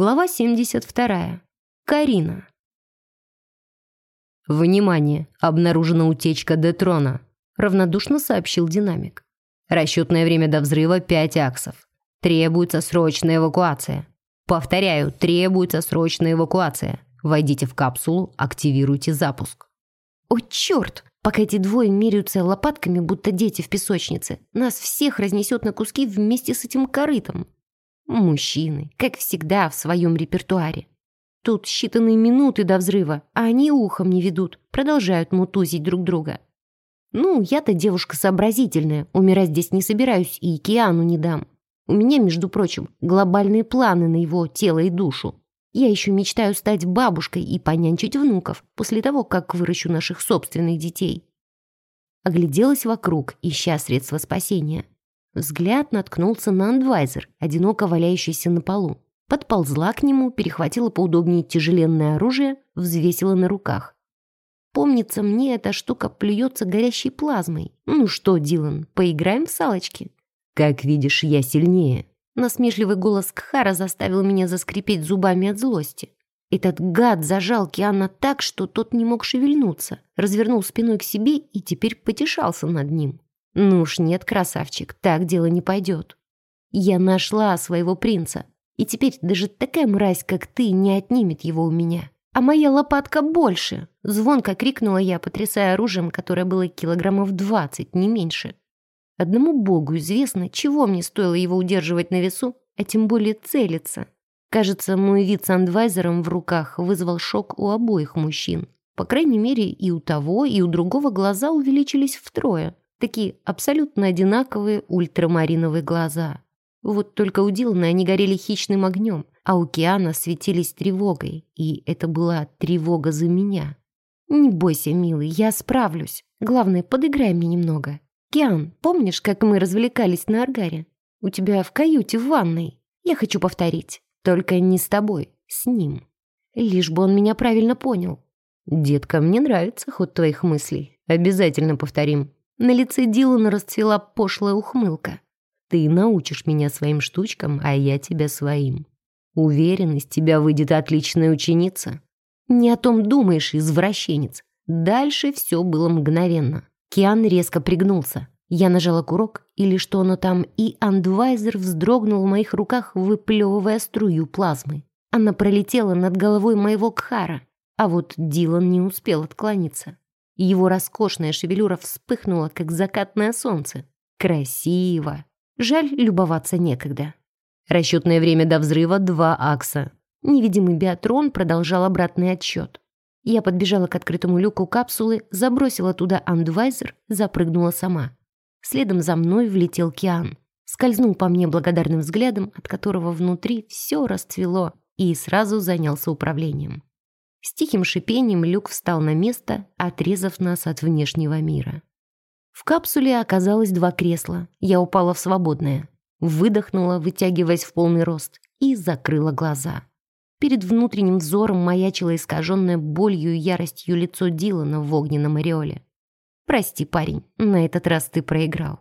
Глава 72. Карина. «Внимание! Обнаружена утечка Детрона», — равнодушно сообщил динамик. «Расчетное время до взрыва — 5 аксов. Требуется срочная эвакуация. Повторяю, требуется срочная эвакуация. Войдите в капсулу, активируйте запуск». «О, черт! Пока эти двое меряются лопатками, будто дети в песочнице, нас всех разнесет на куски вместе с этим корытом». Мужчины, как всегда, в своем репертуаре. Тут считанные минуты до взрыва, а они ухом не ведут, продолжают мутузить друг друга. Ну, я-то девушка сообразительная, умирать здесь не собираюсь и Киану не дам. У меня, между прочим, глобальные планы на его тело и душу. Я еще мечтаю стать бабушкой и понянчить внуков после того, как выращу наших собственных детей. Огляделась вокруг, ища средства спасения. Взгляд наткнулся на андвайзер, одиноко валяющийся на полу. Подползла к нему, перехватила поудобнее тяжеленное оружие, взвесила на руках. Помнится, мне эта штука плюется горящей плазмой. Ну что, Дилан, поиграем в салочки? Как видишь, я сильнее. Насмешливый голос Кхара заставил меня заскрипеть зубами от злости. Этот гад зажал Киана так, что тот не мог шевельнуться, развернул спиной к себе и теперь потешался над ним. Ну уж нет, красавчик, так дело не пойдет. Я нашла своего принца, и теперь даже такая мразь, как ты, не отнимет его у меня. А моя лопатка больше!» Звонко крикнула я, потрясая оружием, которое было килограммов двадцать, не меньше. Одному богу известно, чего мне стоило его удерживать на весу, а тем более целиться. Кажется, мой вид с андвайзером в руках вызвал шок у обоих мужчин. По крайней мере, и у того, и у другого глаза увеличились втрое. Такие абсолютно одинаковые ультрамариновые глаза. Вот только у Дилана они горели хищным огнем, а у Киана светились тревогой, и это была тревога за меня. «Не бойся, милый, я справлюсь. Главное, подыграй мне немного. Киан, помнишь, как мы развлекались на Аргаре? У тебя в каюте в ванной. Я хочу повторить. Только не с тобой, с ним. Лишь бы он меня правильно понял». «Детка, мне нравится ход твоих мыслей. Обязательно повторим», на лице Дилана расцвела пошлая ухмылка. «Ты научишь меня своим штучкам, а я тебя своим. Уверен, из тебя выйдет отличная ученица». «Не о том думаешь, извращенец». Дальше все было мгновенно. Киан резко пригнулся. Я нажала курок, или что оно там, и андвайзер вздрогнул в моих руках, выплевывая струю плазмы. Она пролетела над головой моего Кхара, а вот Дилан не успел отклониться. Его роскошная шевелюра вспыхнула, как закатное солнце. Красиво. Жаль, любоваться некогда. Расчетное время до взрыва — два акса. Невидимый биатрон продолжал обратный отсчет. Я подбежала к открытому люку капсулы, забросила туда андвайзер, запрыгнула сама. Следом за мной влетел Киан. Скользнул по мне благодарным взглядом, от которого внутри все расцвело, и сразу занялся управлением. С тихим шипением люк встал на место, отрезав нас от внешнего мира. В капсуле оказалось два кресла. Я упала в свободное. Выдохнула, вытягиваясь в полный рост, и закрыла глаза. Перед внутренним взором маячило искаженное болью и яростью лицо Дилана в огненном ореоле. «Прости, парень, на этот раз ты проиграл».